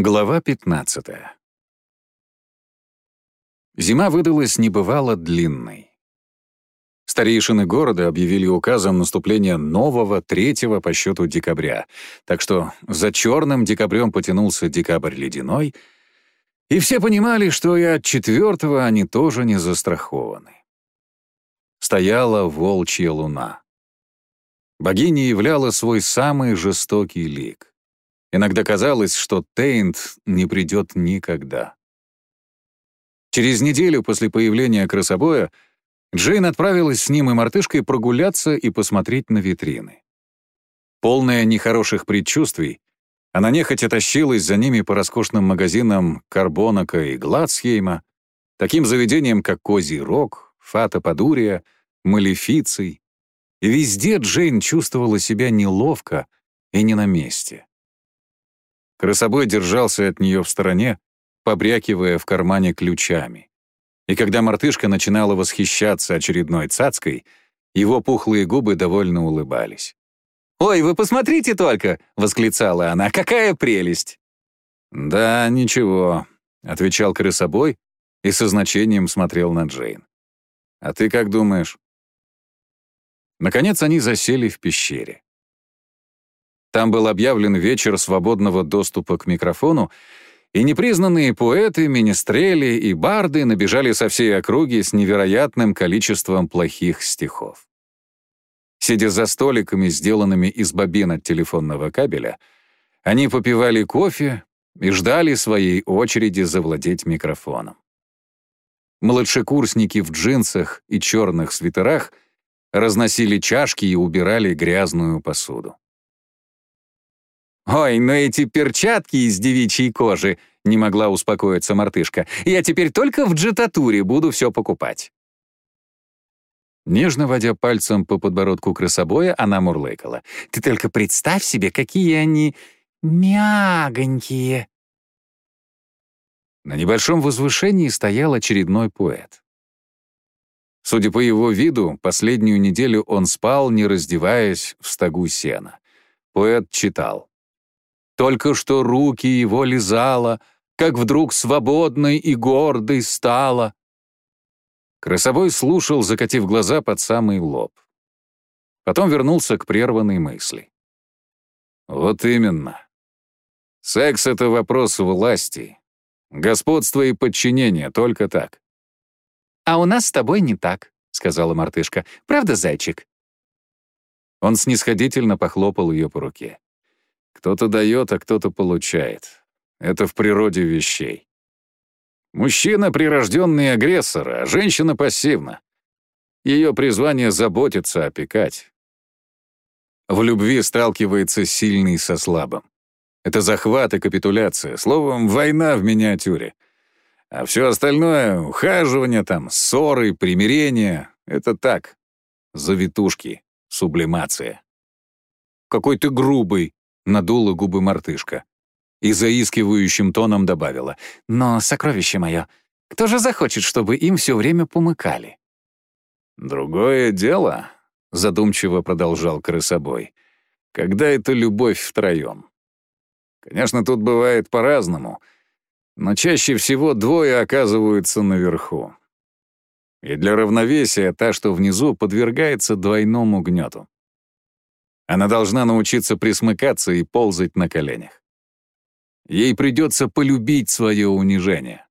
Глава 15 Зима выдалась небывало длинной. Старейшины города объявили указом наступление нового, третьего по счету декабря, так что за черным декабрем потянулся декабрь ледяной, и все понимали, что и от четвертого они тоже не застрахованы. Стояла волчья луна. Богиня являла свой самый жестокий лик. Иногда казалось, что Тейнт не придет никогда. Через неделю после появления красобоя Джейн отправилась с ним и мартышкой прогуляться и посмотреть на витрины. Полная нехороших предчувствий, она нехотя тащилась за ними по роскошным магазинам Карбонака и Гладсхейма, таким заведениям, как Козий Рог, Фата Падурия, Малефиций. Везде Джейн чувствовала себя неловко и не на месте. Красобой держался от нее в стороне, побрякивая в кармане ключами. И когда мартышка начинала восхищаться очередной цацкой, его пухлые губы довольно улыбались. «Ой, вы посмотрите только!» — восклицала она. «Какая прелесть!» «Да, ничего», — отвечал крысобой и со значением смотрел на Джейн. «А ты как думаешь?» Наконец они засели в пещере. Там был объявлен вечер свободного доступа к микрофону, и непризнанные поэты, министрели и барды набежали со всей округи с невероятным количеством плохих стихов. Сидя за столиками, сделанными из бобин от телефонного кабеля, они попивали кофе и ждали своей очереди завладеть микрофоном. Младшекурсники в джинсах и черных свитерах разносили чашки и убирали грязную посуду. «Ой, ну эти перчатки из девичьей кожи!» — не могла успокоиться мартышка. «Я теперь только в джетатуре буду все покупать». Нежно водя пальцем по подбородку крысобоя, она мурлыкала. «Ты только представь себе, какие они мягонькие!» На небольшом возвышении стоял очередной поэт. Судя по его виду, последнюю неделю он спал, не раздеваясь, в стогу сена. Поэт читал. Только что руки его лизала, как вдруг свободной и гордой стала. Красовой слушал, закатив глаза под самый лоб. Потом вернулся к прерванной мысли. Вот именно. Секс — это вопрос власти. Господство и подчинение, только так. «А у нас с тобой не так», — сказала мартышка. «Правда, зайчик?» Он снисходительно похлопал ее по руке. Кто-то дает, а кто-то получает. Это в природе вещей. Мужчина — прирожденный агрессор, а женщина — пассивна. Ее призвание — заботиться, опекать. В любви сталкивается сильный со слабым. Это захват и капитуляция, словом, война в миниатюре. А все остальное — ухаживание там, ссоры, примирение — это так, завитушки, сублимация. «Какой ты грубый», надула губы мартышка. И заискивающим тоном добавила. «Но, сокровище мое, кто же захочет, чтобы им все время помыкали?» «Другое дело», — задумчиво продолжал крысобой, «когда это любовь втроем. Конечно, тут бывает по-разному, но чаще всего двое оказываются наверху. И для равновесия та, что внизу, подвергается двойному гнету. Она должна научиться присмыкаться и ползать на коленях. Ей придется полюбить свое унижение.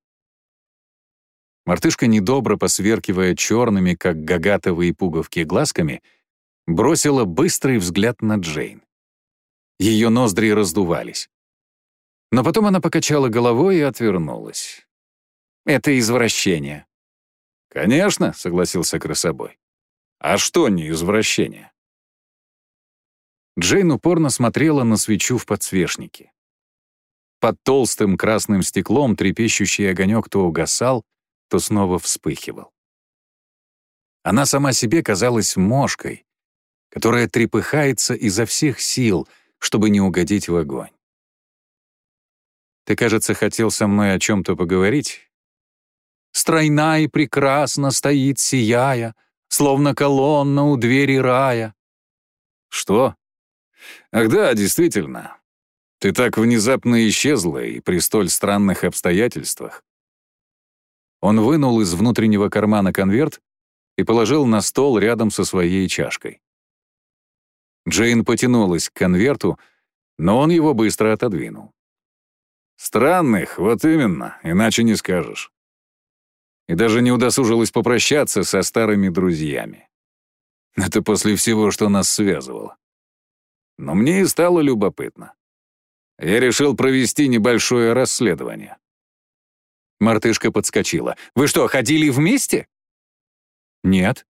Мартышка, недобро посверкивая черными, как гагатовые пуговки, глазками, бросила быстрый взгляд на Джейн. Ее ноздри раздувались. Но потом она покачала головой и отвернулась. «Это извращение». «Конечно», — согласился красобой. «А что не извращение?» Джейн упорно смотрела на свечу в подсвечнике. Под толстым красным стеклом трепещущий огонек то угасал, то снова вспыхивал. Она сама себе казалась мошкой, которая трепыхается изо всех сил, чтобы не угодить в огонь. «Ты, кажется, хотел со мной о чем-то поговорить?» «Стройна и прекрасно стоит, сияя, словно колонна у двери рая». «Что?» Ах да, действительно. Ты так внезапно исчезла и при столь странных обстоятельствах. Он вынул из внутреннего кармана конверт и положил на стол рядом со своей чашкой. Джейн потянулась к конверту, но он его быстро отодвинул. «Странных, вот именно, иначе не скажешь». И даже не удосужилась попрощаться со старыми друзьями. Это после всего, что нас связывало. Но мне и стало любопытно. Я решил провести небольшое расследование. Мартышка подскочила. «Вы что, ходили вместе?» «Нет».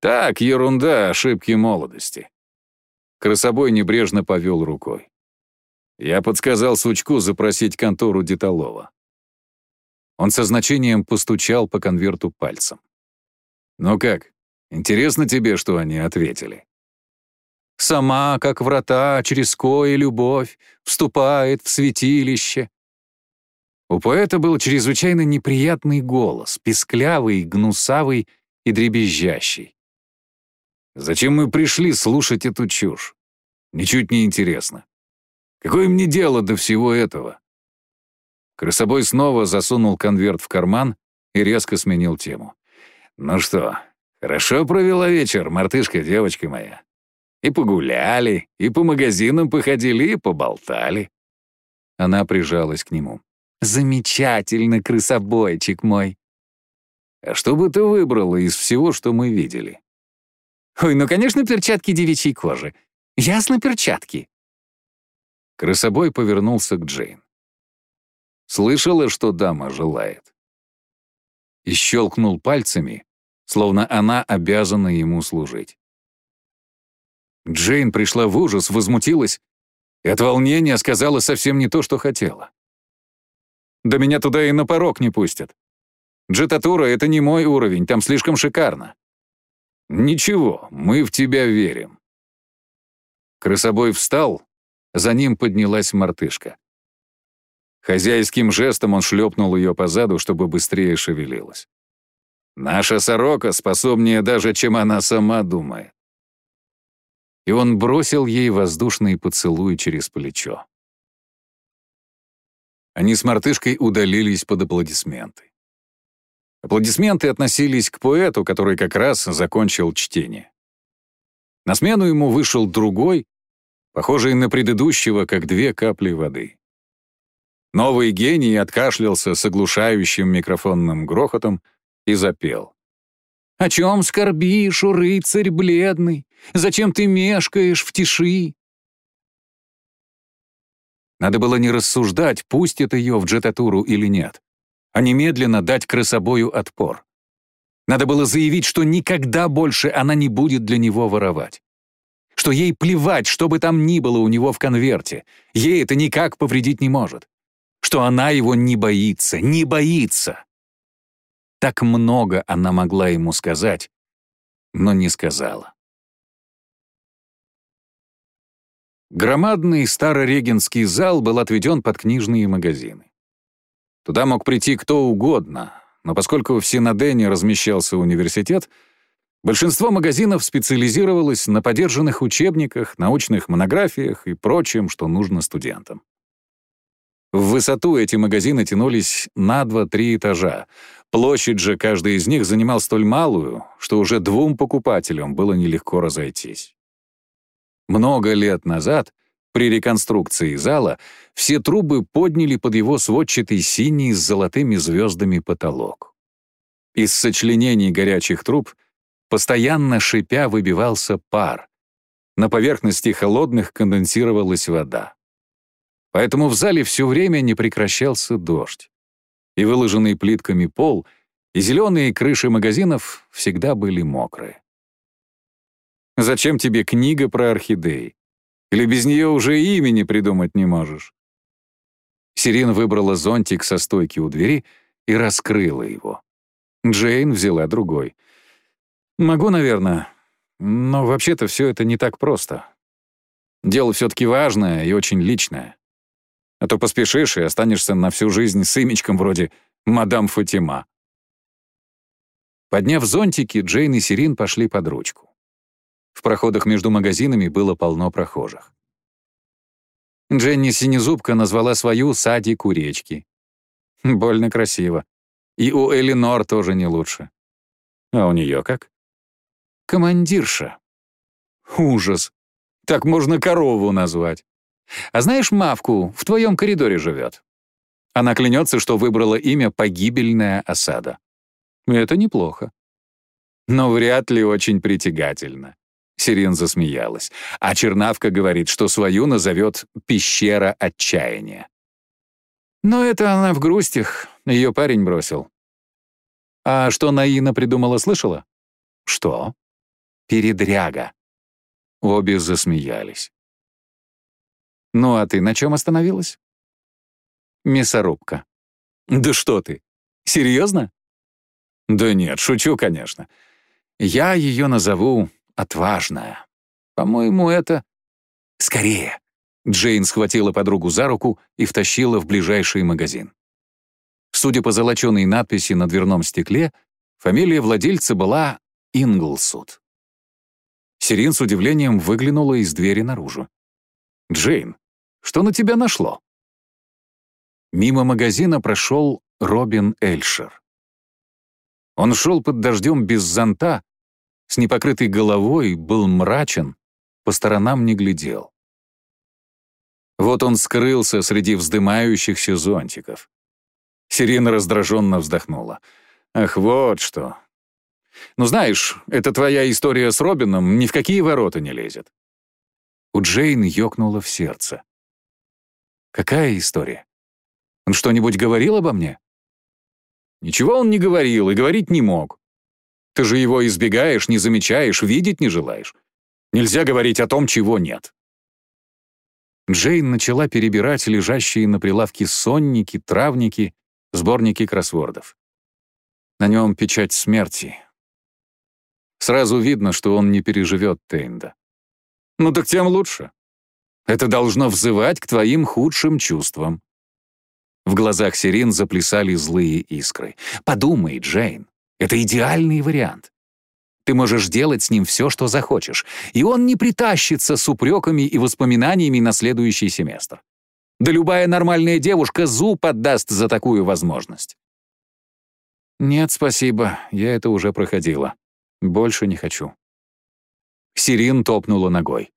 «Так, ерунда, ошибки молодости». Красобой небрежно повел рукой. Я подсказал Сучку запросить контору Деталова. Он со значением постучал по конверту пальцем. «Ну как, интересно тебе, что они ответили?» «Сама, как врата, через кое любовь, вступает в святилище». У поэта был чрезвычайно неприятный голос, писклявый, гнусавый и дребезжащий. Зачем мы пришли слушать эту чушь? Ничуть не интересно. Какое мне дело до всего этого? Крысобой снова засунул конверт в карман и резко сменил тему. «Ну что, хорошо провела вечер, мартышка, девочка моя. И погуляли, и по магазинам походили, и поболтали». Она прижалась к нему. «Замечательно, крысобойчик мой!» «А что бы ты выбрала из всего, что мы видели?» «Ой, ну, конечно, перчатки девичьей кожи. Ясно, перчатки. Крысобой повернулся к Джейн. «Слышала, что дама желает?» И щелкнул пальцами, словно она обязана ему служить. Джейн пришла в ужас, возмутилась и от волнения сказала совсем не то, что хотела. «Да меня туда и на порог не пустят. Джетатура — это не мой уровень, там слишком шикарно». «Ничего, мы в тебя верим». Крысобой встал, за ним поднялась мартышка. Хозяйским жестом он шлепнул ее по заду, чтобы быстрее шевелилась. «Наша сорока способнее даже, чем она сама думает». И он бросил ей воздушный поцелуй через плечо. Они с мартышкой удалились под аплодисменты. Аплодисменты относились к поэту, который как раз закончил чтение. На смену ему вышел другой, похожий на предыдущего, как две капли воды. Новый гений откашлялся с оглушающим микрофонным грохотом и запел. «О чем скорбишь, рыцарь бледный? Зачем ты мешкаешь в тиши?» Надо было не рассуждать, пустит ее в джетатуру или нет, а немедленно дать крысобою отпор. Надо было заявить, что никогда больше она не будет для него воровать что ей плевать, что бы там ни было у него в конверте. Ей это никак повредить не может. Что она его не боится, не боится. Так много она могла ему сказать, но не сказала. Громадный старорегенский зал был отведен под книжные магазины. Туда мог прийти кто угодно, но поскольку в Синодене размещался университет — Большинство магазинов специализировалось на подержанных учебниках, научных монографиях и прочем, что нужно студентам. В высоту эти магазины тянулись на 2-3 этажа. Площадь же каждый из них занимал столь малую, что уже двум покупателям было нелегко разойтись. Много лет назад, при реконструкции зала, все трубы подняли под его сводчатый синий с золотыми звездами потолок. Из сочленений горячих труб — Постоянно шипя выбивался пар. На поверхности холодных конденсировалась вода. Поэтому в зале все время не прекращался дождь. И выложенный плитками пол, и зеленые крыши магазинов всегда были мокрые. «Зачем тебе книга про орхидеи? Или без нее уже имени придумать не можешь?» Сирин выбрала зонтик со стойки у двери и раскрыла его. Джейн взяла другой — Могу, наверное. Но вообще-то все это не так просто. Дело все-таки важное и очень личное. А то поспешишь и останешься на всю жизнь с имечком вроде «Мадам Фатима». Подняв зонтики, Джейн и Сирин пошли под ручку. В проходах между магазинами было полно прохожих. Дженни Синезубка назвала свою «Садик у речки». Больно красиво. И у Элинор тоже не лучше. А у нее как? Командирша. Ужас. Так можно корову назвать. А знаешь, Мавку в твоем коридоре живет. Она клянется, что выбрала имя «Погибельная осада». Это неплохо. Но вряд ли очень притягательно. Сирен засмеялась. А Чернавка говорит, что свою назовет «Пещера отчаяния». Но это она в грустях, ее парень бросил. А что Наина придумала, слышала? Что? Передряга. Обе засмеялись. Ну а ты на чем остановилась? Мясорубка. Да что ты? Серьезно? Да нет, шучу, конечно. Я ее назову «Отважная». По-моему, это... Скорее. Джейн схватила подругу за руку и втащила в ближайший магазин. Судя по золоченой надписи на дверном стекле, фамилия владельца была Инглсуд. Сирин с удивлением выглянула из двери наружу. «Джейн, что на тебя нашло?» Мимо магазина прошел Робин Эльшер. Он шел под дождем без зонта, с непокрытой головой, был мрачен, по сторонам не глядел. Вот он скрылся среди вздымающихся зонтиков. Сирена раздраженно вздохнула. «Ах, вот что. Ну знаешь, эта твоя история с Робином ни в какие ворота не лезет». У Джейн ёкнуло в сердце. «Какая история? Он что-нибудь говорил обо мне?» «Ничего он не говорил и говорить не мог. Ты же его избегаешь, не замечаешь, видеть не желаешь. Нельзя говорить о том, чего нет». Джейн начала перебирать лежащие на прилавке сонники, травники, сборники кроссвордов. На нем печать смерти. Сразу видно, что он не переживет Тейнда. Ну так тем лучше. Это должно взывать к твоим худшим чувствам. В глазах Сирин заплясали злые искры. Подумай, Джейн, это идеальный вариант. Ты можешь делать с ним все, что захочешь, и он не притащится с упреками и воспоминаниями на следующий семестр. Да любая нормальная девушка зуб отдаст за такую возможность. Нет, спасибо, я это уже проходила. Больше не хочу. Сирин топнула ногой.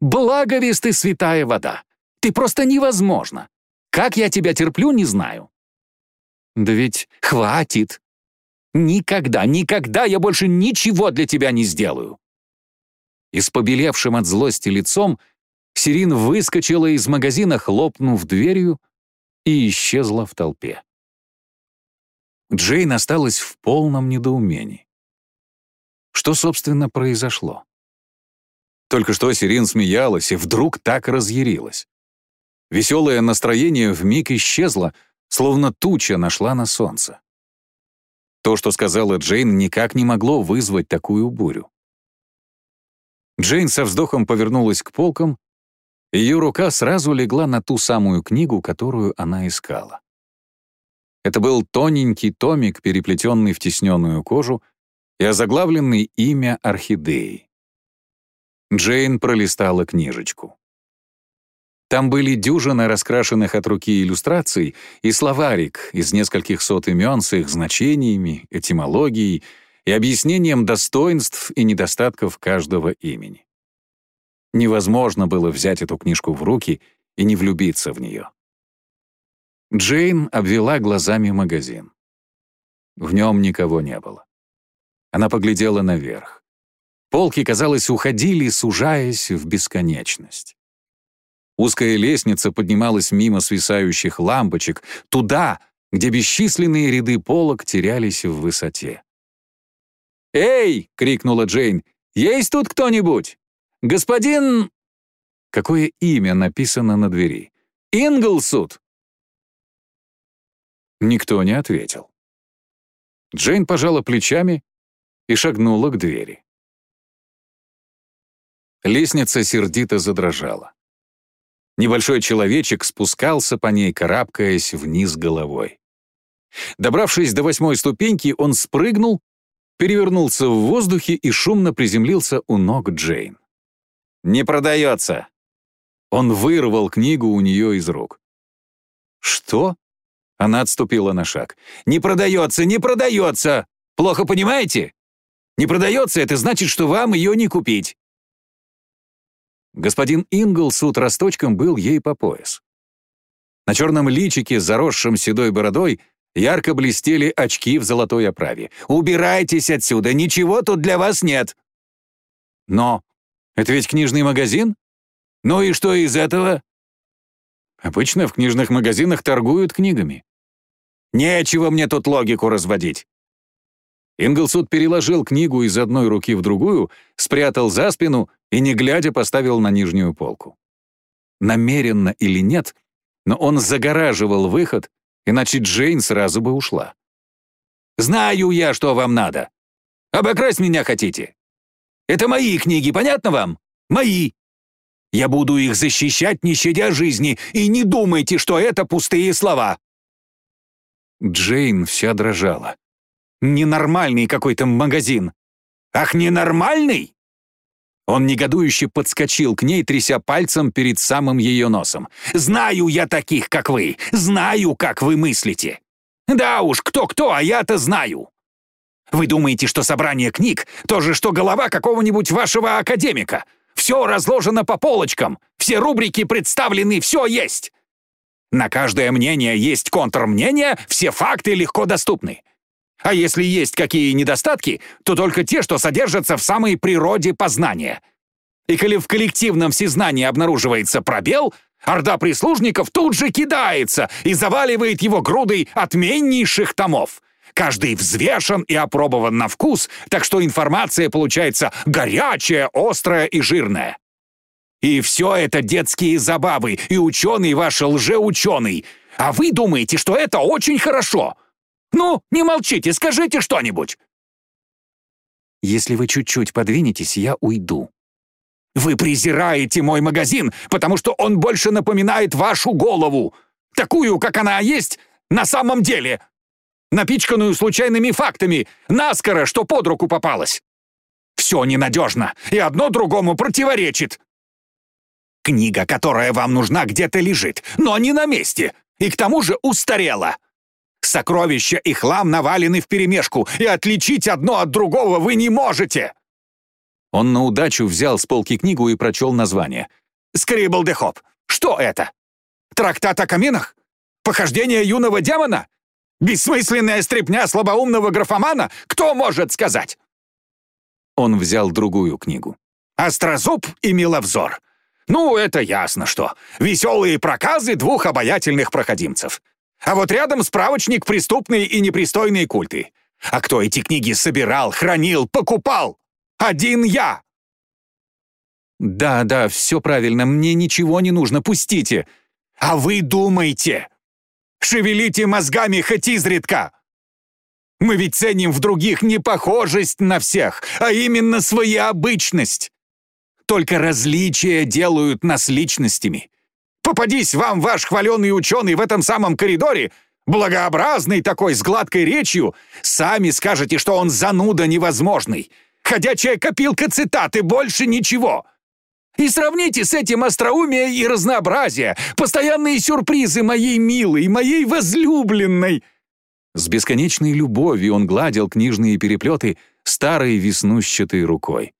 «Благовест ты, святая вода! Ты просто невозможно! Как я тебя терплю, не знаю!» «Да ведь хватит! Никогда, никогда я больше ничего для тебя не сделаю!» И с побелевшим от злости лицом Сирин выскочила из магазина, хлопнув дверью, и исчезла в толпе. Джейн осталась в полном недоумении. Что, собственно, произошло? Только что Сирин смеялась и вдруг так разъярилась. Веселое настроение вмиг исчезло, словно туча нашла на солнце. То, что сказала Джейн, никак не могло вызвать такую бурю. Джейн со вздохом повернулась к полкам, ее рука сразу легла на ту самую книгу, которую она искала. Это был тоненький томик, переплетенный в тесненную кожу и озаглавленный имя орхидеи. Джейн пролистала книжечку. Там были дюжины раскрашенных от руки иллюстраций и словарик из нескольких сот имен с их значениями, этимологией и объяснением достоинств и недостатков каждого имени. Невозможно было взять эту книжку в руки и не влюбиться в нее. Джейн обвела глазами магазин. В нем никого не было. Она поглядела наверх. Полки, казалось, уходили, сужаясь в бесконечность. Узкая лестница поднималась мимо свисающих лампочек, туда, где бесчисленные ряды полок терялись в высоте. «Эй!» — крикнула Джейн. «Есть тут кто-нибудь? Господин...» Какое имя написано на двери? «Инглсуд!» Никто не ответил. Джейн пожала плечами и шагнула к двери. Лестница сердито задрожала. Небольшой человечек спускался по ней, карабкаясь вниз головой. Добравшись до восьмой ступеньки, он спрыгнул, перевернулся в воздухе и шумно приземлился у ног Джейн. «Не продается!» Он вырвал книгу у нее из рук. «Что?» Она отступила на шаг. «Не продается, не продается! Плохо понимаете? Не продается, это значит, что вам ее не купить». Господин Ингл с утросточком был ей по пояс. На черном личике, заросшем седой бородой, ярко блестели очки в золотой оправе. «Убирайтесь отсюда, ничего тут для вас нет!» «Но это ведь книжный магазин?» «Ну и что из этого?» «Обычно в книжных магазинах торгуют книгами». «Нечего мне тут логику разводить». Инглсуд переложил книгу из одной руки в другую, спрятал за спину и, не глядя, поставил на нижнюю полку. Намеренно или нет, но он загораживал выход, иначе Джейн сразу бы ушла. «Знаю я, что вам надо. Обокрасть меня хотите. Это мои книги, понятно вам? Мои. Я буду их защищать, не щадя жизни, и не думайте, что это пустые слова». Джейн вся дрожала. «Ненормальный какой-то магазин». «Ах, ненормальный? Он негодующе подскочил к ней, тряся пальцем перед самым ее носом. «Знаю я таких, как вы! Знаю, как вы мыслите! Да уж, кто-кто, а я-то знаю! Вы думаете, что собрание книг — то же, что голова какого-нибудь вашего академика? Все разложено по полочкам, все рубрики представлены, все есть! На каждое мнение есть контрмнение, все факты легко доступны. А если есть какие недостатки, то только те, что содержатся в самой природе познания. И коли в коллективном всезнании обнаруживается пробел, орда прислужников тут же кидается и заваливает его грудой отменнейших томов. Каждый взвешен и опробован на вкус, так что информация получается горячая, острая и жирная. И все это детские забавы, и ученый ваш лжеученый. А вы думаете, что это очень хорошо — ну, не молчите, скажите что-нибудь!» «Если вы чуть-чуть подвинетесь, я уйду». «Вы презираете мой магазин, потому что он больше напоминает вашу голову, такую, как она есть на самом деле, напичканную случайными фактами, наскоро, что под руку попалось. Все ненадежно, и одно другому противоречит. Книга, которая вам нужна, где-то лежит, но не на месте, и к тому же устарела. Сокровища и хлам навалены вперемешку, и отличить одно от другого вы не можете!» Он на удачу взял с полки книгу и прочел название. «Скрибл де Хоп. Что это? Трактат о каминах? Похождение юного демона? Бессмысленная стряпня слабоумного графомана? Кто может сказать?» Он взял другую книгу. «Острозуб и миловзор. Ну, это ясно что. Веселые проказы двух обаятельных проходимцев. А вот рядом справочник «Преступные и непристойные культы». А кто эти книги собирал, хранил, покупал? Один я!» «Да, да, все правильно, мне ничего не нужно, пустите!» «А вы думаете? Шевелите мозгами хоть изредка!» «Мы ведь ценим в других не похожесть на всех, а именно своеобычность!» Только различия делают нас личностями. Попадись вам ваш хваленый ученый в этом самом коридоре, благообразный такой, с гладкой речью, сами скажете, что он зануда невозможный. Ходячая копилка цитаты, больше ничего. И сравните с этим остроумие и разнообразие, постоянные сюрпризы моей милой, моей возлюбленной. С бесконечной любовью он гладил книжные переплеты старой веснущатой рукой.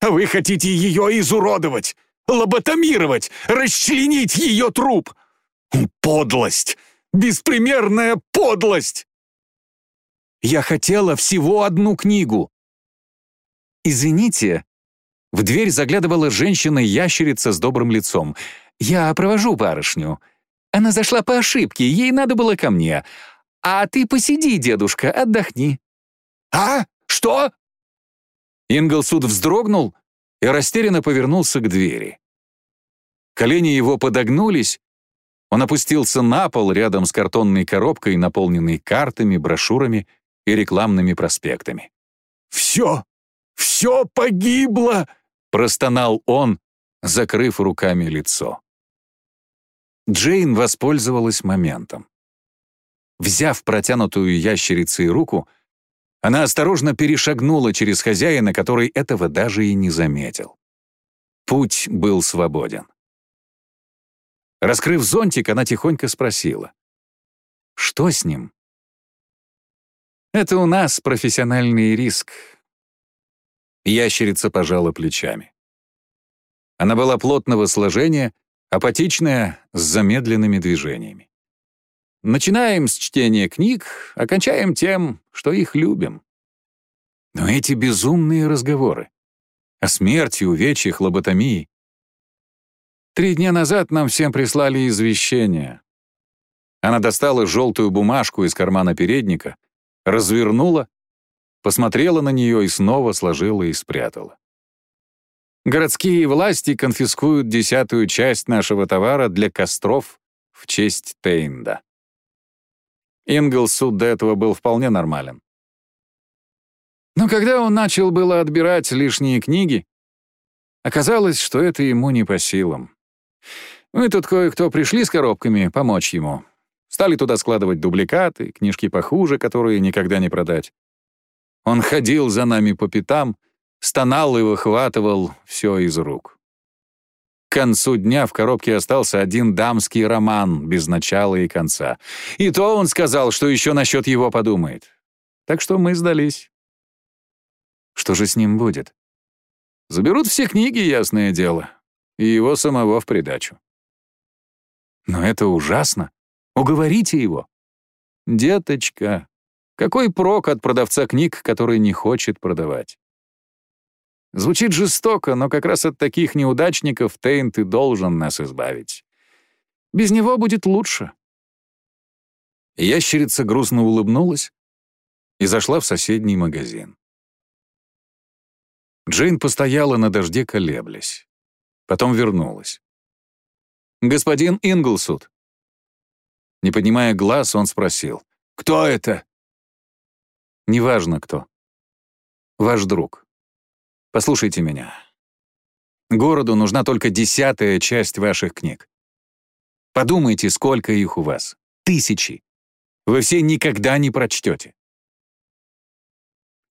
«А вы хотите ее изуродовать? Лоботомировать, расчленить ее труп. Подлость! Беспримерная подлость! Я хотела всего одну книгу. «Извините». В дверь заглядывала женщина-ящерица с добрым лицом. «Я провожу барышню. Она зашла по ошибке, ей надо было ко мне. А ты посиди, дедушка, отдохни». «А? Что?» Инглсуд вздрогнул и растерянно повернулся к двери. Колени его подогнулись, он опустился на пол рядом с картонной коробкой, наполненной картами, брошюрами и рекламными проспектами. «Все! Все погибло!» — простонал он, закрыв руками лицо. Джейн воспользовалась моментом. Взяв протянутую ящерицей руку, она осторожно перешагнула через хозяина, который этого даже и не заметил. Путь был свободен. Раскрыв зонтик, она тихонько спросила. «Что с ним?» «Это у нас профессиональный риск». Ящерица пожала плечами. Она была плотного сложения, апатичная, с замедленными движениями. Начинаем с чтения книг, окончаем тем, что их любим. Но эти безумные разговоры о смерти, увечьях, лоботомии. Три дня назад нам всем прислали извещение. Она достала желтую бумажку из кармана передника, развернула, посмотрела на нее и снова сложила и спрятала. Городские власти конфискуют десятую часть нашего товара для костров в честь Тейнда. Инглсуд до этого был вполне нормален. Но когда он начал было отбирать лишние книги, оказалось, что это ему не по силам. Мы тут кое-кто пришли с коробками помочь ему. Стали туда складывать дубликаты, книжки похуже, которые никогда не продать. Он ходил за нами по пятам, стонал и выхватывал все из рук. К концу дня в коробке остался один дамский роман без начала и конца. И то он сказал, что еще насчет его подумает. Так что мы сдались. Что же с ним будет? Заберут все книги, ясное дело, и его самого в придачу. Но это ужасно. Уговорите его. Деточка, какой прок от продавца книг, который не хочет продавать? Звучит жестоко, но как раз от таких неудачников Тейн ты должен нас избавить. Без него будет лучше. Ящерица грустно улыбнулась и зашла в соседний магазин. Джейн постояла на дожде, колеблясь. Потом вернулась. «Господин Инглсуд». Не поднимая глаз, он спросил. «Кто это?» «Неважно, кто. Ваш друг». Послушайте меня. Городу нужна только десятая часть ваших книг. Подумайте, сколько их у вас. Тысячи. Вы все никогда не прочтете.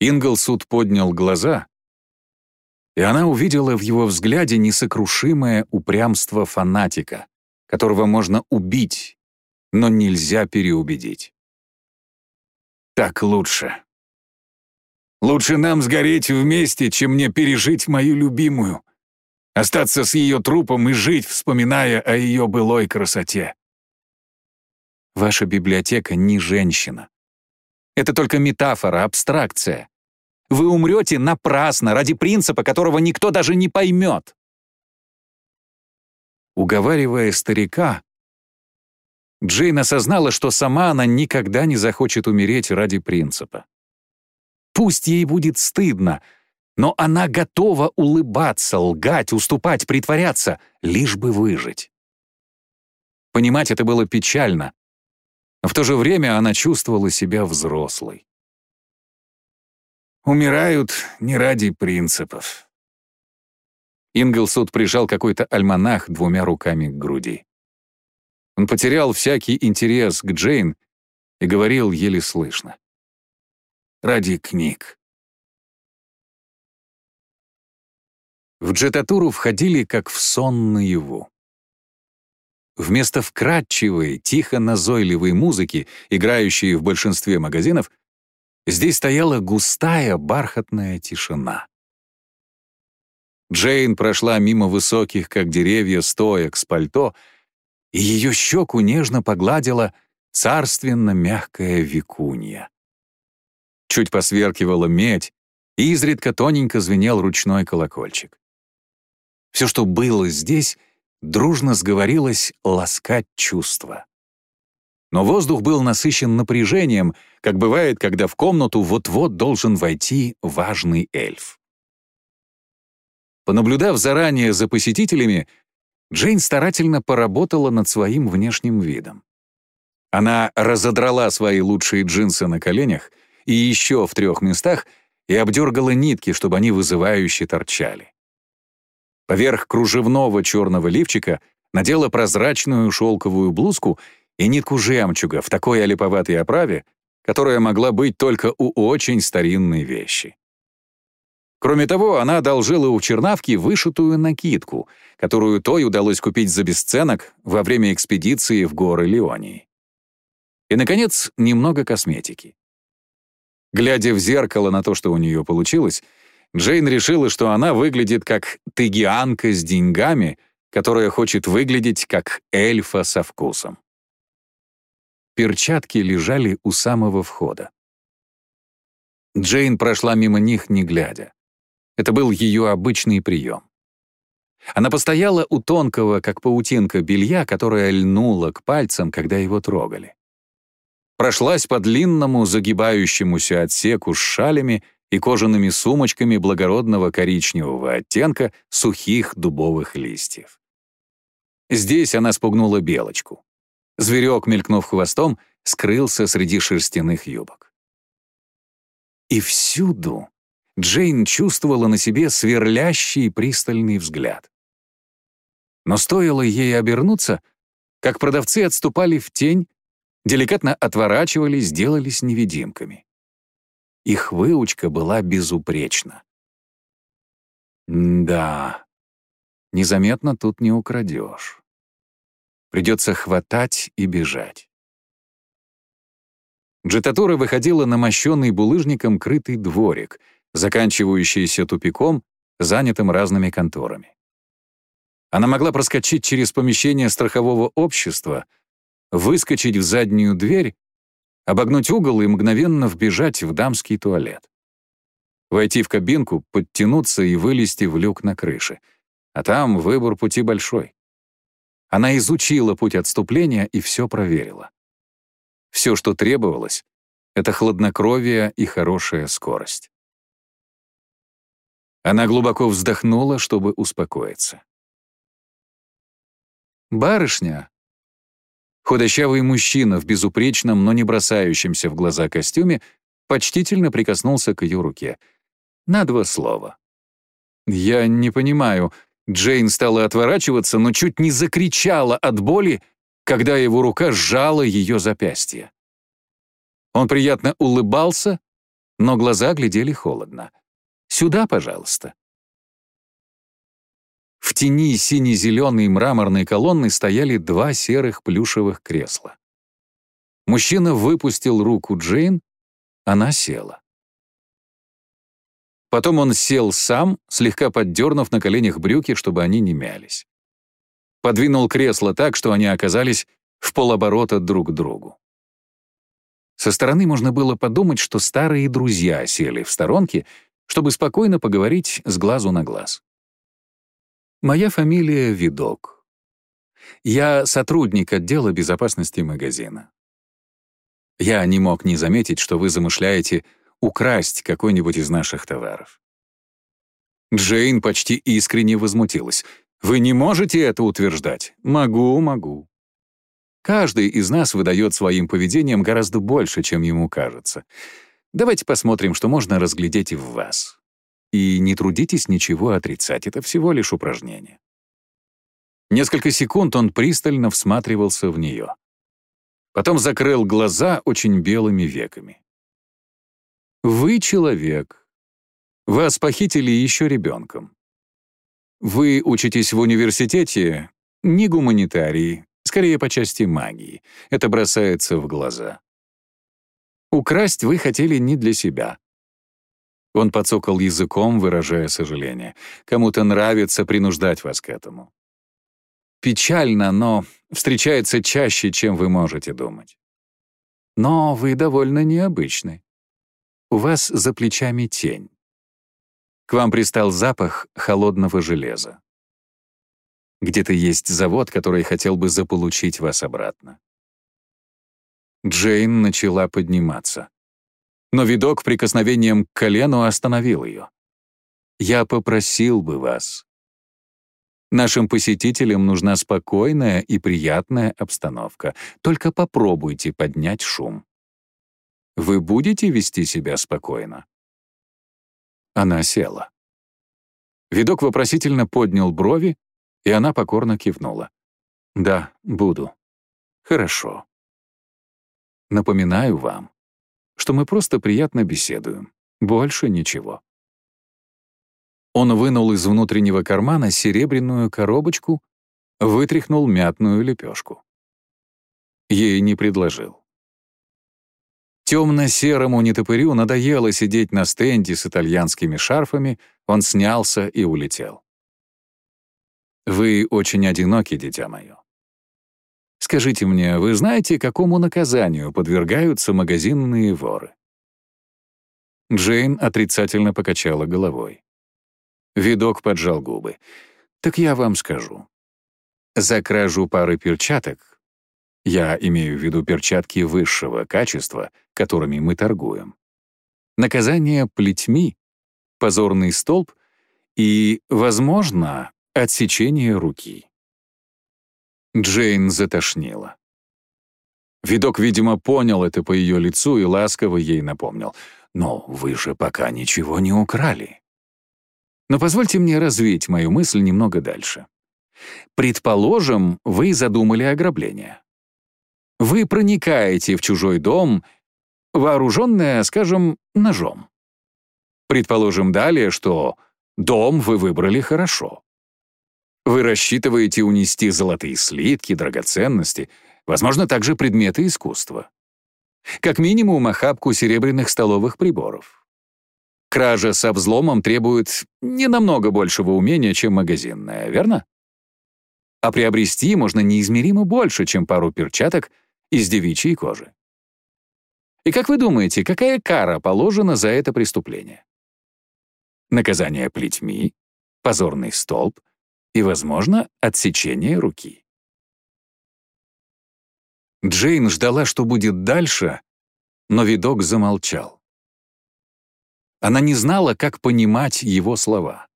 Инглсуд поднял глаза, и она увидела в его взгляде несокрушимое упрямство фанатика, которого можно убить, но нельзя переубедить. «Так лучше», Лучше нам сгореть вместе, чем мне пережить мою любимую. Остаться с ее трупом и жить, вспоминая о ее былой красоте. Ваша библиотека не женщина. Это только метафора, абстракция. Вы умрете напрасно, ради принципа, которого никто даже не поймет. Уговаривая старика, Джейн осознала, что сама она никогда не захочет умереть ради принципа. Пусть ей будет стыдно, но она готова улыбаться, лгать, уступать, притворяться, лишь бы выжить. Понимать это было печально, но в то же время она чувствовала себя взрослой. Умирают не ради принципов. Инглсуд прижал какой-то альманах двумя руками к груди. Он потерял всякий интерес к Джейн и говорил еле слышно ради книг. В джетатуру входили как в сон наяву. Вместо вкрадчивой, тихо-назойливой музыки, играющей в большинстве магазинов, здесь стояла густая бархатная тишина. Джейн прошла мимо высоких, как деревья, стоек с пальто, и ее щеку нежно погладила царственно мягкая викунья. Чуть посверкивала медь, и изредка тоненько звенел ручной колокольчик. Все, что было здесь, дружно сговорилось ласкать чувства. Но воздух был насыщен напряжением, как бывает, когда в комнату вот-вот должен войти важный эльф. Понаблюдав заранее за посетителями, Джейн старательно поработала над своим внешним видом. Она разодрала свои лучшие джинсы на коленях и еще в трех местах и обдергала нитки, чтобы они вызывающе торчали. Поверх кружевного черного лифчика надела прозрачную шелковую блузку и нитку жемчуга в такой олиповатой оправе, которая могла быть только у очень старинной вещи. Кроме того, она одолжила у Чернавки вышитую накидку, которую той удалось купить за бесценок во время экспедиции в горы Леонии. И, наконец, немного косметики. Глядя в зеркало на то, что у нее получилось, Джейн решила, что она выглядит как тыгианка с деньгами, которая хочет выглядеть как эльфа со вкусом. Перчатки лежали у самого входа. Джейн прошла мимо них, не глядя. Это был ее обычный прием. Она постояла у тонкого, как паутинка, белья, которое льнуло к пальцам, когда его трогали. Прошлась по длинному, загибающемуся отсеку с шалями и кожаными сумочками благородного коричневого оттенка сухих дубовых листьев. Здесь она спугнула белочку. Зверек, мелькнув хвостом, скрылся среди шерстяных юбок. И всюду Джейн чувствовала на себе сверлящий пристальный взгляд. Но стоило ей обернуться, как продавцы отступали в тень, деликатно отворачивались, делались невидимками. Их выучка была безупречна. да, незаметно тут не украдешь. Придется хватать и бежать. Джетатура выходила на мощенный булыжником крытый дворик — заканчивающийся тупиком, занятым разными конторами. Она могла проскочить через помещение страхового общества, выскочить в заднюю дверь, обогнуть угол и мгновенно вбежать в дамский туалет. Войти в кабинку, подтянуться и вылезти в люк на крыше. А там выбор пути большой. Она изучила путь отступления и все проверила. Все, что требовалось, — это хладнокровие и хорошая скорость. Она глубоко вздохнула, чтобы успокоиться. «Барышня!» Худощавый мужчина в безупречном, но не бросающемся в глаза костюме почтительно прикоснулся к ее руке. На два слова. «Я не понимаю». Джейн стала отворачиваться, но чуть не закричала от боли, когда его рука сжала ее запястье. Он приятно улыбался, но глаза глядели холодно. Сюда, пожалуйста». В тени сине-зеленой мраморной колонны стояли два серых плюшевых кресла. Мужчина выпустил руку Джейн, она села. Потом он сел сам, слегка поддернув на коленях брюки, чтобы они не мялись. Подвинул кресло так, что они оказались в полоборота друг к другу. Со стороны можно было подумать, что старые друзья сели в сторонке чтобы спокойно поговорить с глазу на глаз. Моя фамилия Видок. Я сотрудник отдела безопасности магазина. Я не мог не заметить, что вы замышляете украсть какой-нибудь из наших товаров. Джейн почти искренне возмутилась. «Вы не можете это утверждать?» «Могу, могу». Каждый из нас выдает своим поведением гораздо больше, чем ему кажется. Давайте посмотрим, что можно разглядеть в вас. И не трудитесь ничего отрицать, это всего лишь упражнение. Несколько секунд он пристально всматривался в нее. Потом закрыл глаза очень белыми веками. «Вы человек. Вас похитили еще ребенком. Вы учитесь в университете, не гуманитарии, скорее по части магии. Это бросается в глаза. Украсть вы хотели не для себя. Он подсокал языком, выражая сожаление. Кому-то нравится принуждать вас к этому. Печально, но встречается чаще, чем вы можете думать. Но вы довольно необычны. У вас за плечами тень. К вам пристал запах холодного железа. Где-то есть завод, который хотел бы заполучить вас обратно. Джейн начала подниматься. Но видок прикосновением к колену остановил ее. «Я попросил бы вас. Нашим посетителям нужна спокойная и приятная обстановка. Только попробуйте поднять шум. Вы будете вести себя спокойно?» Она села. Видок вопросительно поднял брови, и она покорно кивнула. «Да, буду. Хорошо». Напоминаю вам, что мы просто приятно беседуем. Больше ничего. Он вынул из внутреннего кармана серебряную коробочку, вытряхнул мятную лепешку. Ей не предложил. Темно-серому нетопырю надоело сидеть на стенде с итальянскими шарфами, он снялся и улетел. «Вы очень одиноки, дитя мое. Скажите мне, вы знаете, какому наказанию подвергаются магазинные воры?» Джейн отрицательно покачала головой. Видок поджал губы. «Так я вам скажу. За кражу пары перчаток, я имею в виду перчатки высшего качества, которыми мы торгуем, наказание плетьми, позорный столб и, возможно, отсечение руки». Джейн затошнила. Видок, видимо, понял это по ее лицу и ласково ей напомнил. «Но вы же пока ничего не украли». Но позвольте мне развить мою мысль немного дальше. Предположим, вы задумали ограбление. Вы проникаете в чужой дом, вооруженная, скажем, ножом. Предположим далее, что дом вы выбрали хорошо. Вы рассчитываете унести золотые слитки, драгоценности, возможно, также предметы искусства. Как минимум, охапку серебряных столовых приборов. Кража со взломом требует не намного большего умения, чем магазинная, верно? А приобрести можно неизмеримо больше, чем пару перчаток из девичьей кожи. И как вы думаете, какая кара положена за это преступление? Наказание плетьми, позорный столб и, возможно, отсечение руки. Джейн ждала, что будет дальше, но видок замолчал. Она не знала, как понимать его слова.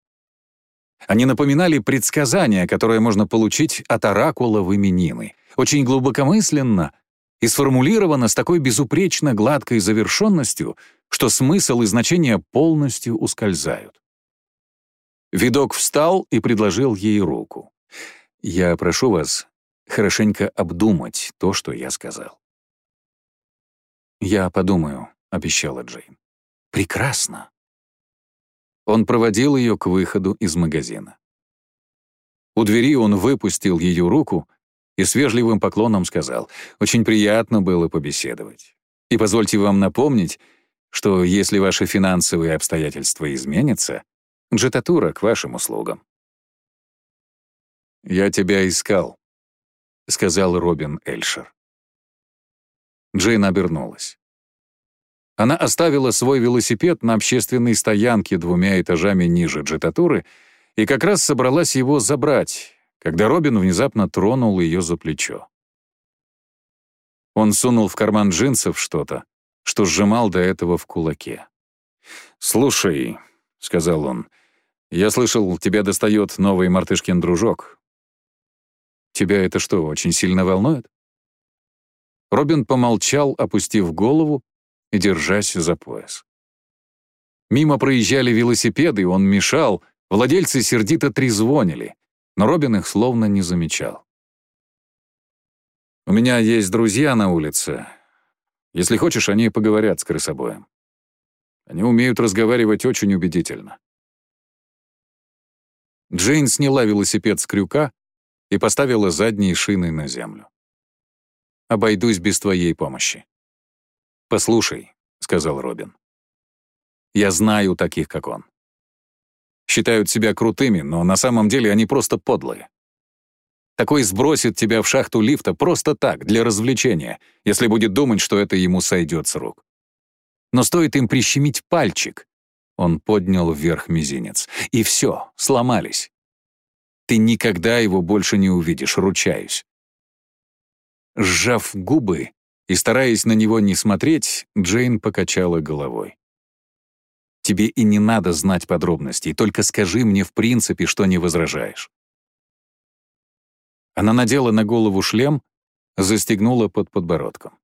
Они напоминали предсказания, которые можно получить от оракула в именины, очень глубокомысленно и сформулировано с такой безупречно гладкой завершенностью, что смысл и значение полностью ускользают. Видок встал и предложил ей руку. «Я прошу вас хорошенько обдумать то, что я сказал». «Я подумаю», — обещала Джейн. Прекрасно. Он проводил ее к выходу из магазина. У двери он выпустил ее руку и с вежливым поклоном сказал, «Очень приятно было побеседовать. И позвольте вам напомнить, что если ваши финансовые обстоятельства изменятся, джетатура к вашим услугам». «Я тебя искал», — сказал Робин Эльшер. Джейн обернулась. Она оставила свой велосипед на общественной стоянке двумя этажами ниже джетатуры и как раз собралась его забрать, когда Робин внезапно тронул ее за плечо. Он сунул в карман джинсов что-то, что сжимал до этого в кулаке. «Слушай», — сказал он, — «я слышал, тебя достает новый мартышкин дружок. Тебя это что, очень сильно волнует?» Робин помолчал, опустив голову, и держась за пояс. Мимо проезжали велосипеды, он мешал, владельцы сердито трезвонили, но Робин их словно не замечал. «У меня есть друзья на улице. Если хочешь, они поговорят с крысобоем. Они умеют разговаривать очень убедительно». Джейн сняла велосипед с крюка и поставила задние шины на землю. «Обойдусь без твоей помощи». «Послушай», — сказал Робин. «Я знаю таких, как он. Считают себя крутыми, но на самом деле они просто подлые. Такой сбросит тебя в шахту лифта просто так, для развлечения, если будет думать, что это ему сойдет с рук. Но стоит им прищемить пальчик, он поднял вверх мизинец, и все, сломались. Ты никогда его больше не увидишь, ручаюсь. Сжав губы, и, стараясь на него не смотреть, Джейн покачала головой. «Тебе и не надо знать подробностей, только скажи мне в принципе, что не возражаешь». Она надела на голову шлем, застегнула под подбородком.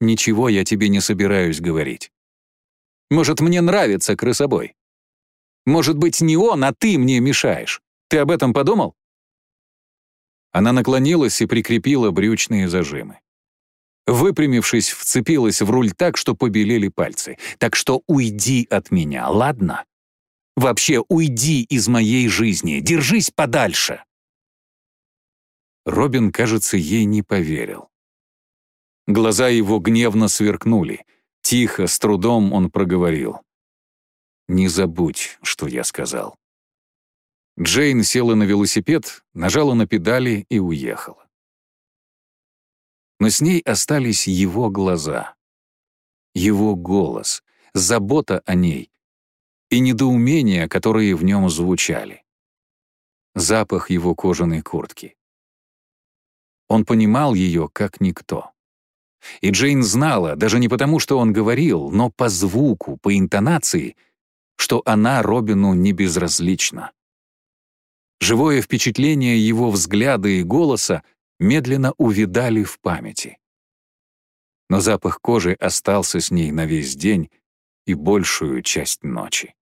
«Ничего я тебе не собираюсь говорить. Может, мне нравится крысобой? Может быть, не он, а ты мне мешаешь? Ты об этом подумал?» Она наклонилась и прикрепила брючные зажимы. Выпрямившись, вцепилась в руль так, что побелели пальцы. «Так что уйди от меня, ладно? Вообще уйди из моей жизни, держись подальше!» Робин, кажется, ей не поверил. Глаза его гневно сверкнули. Тихо, с трудом он проговорил. «Не забудь, что я сказал». Джейн села на велосипед, нажала на педали и уехала. Но с ней остались его глаза, его голос, забота о ней и недоумения, которые в нем звучали. Запах его кожаной куртки. Он понимал ее как никто. И Джейн знала, даже не потому, что он говорил, но по звуку, по интонации, что она Робину не безразлична. Живое впечатление его взгляда и голоса медленно увидали в памяти. Но запах кожи остался с ней на весь день и большую часть ночи.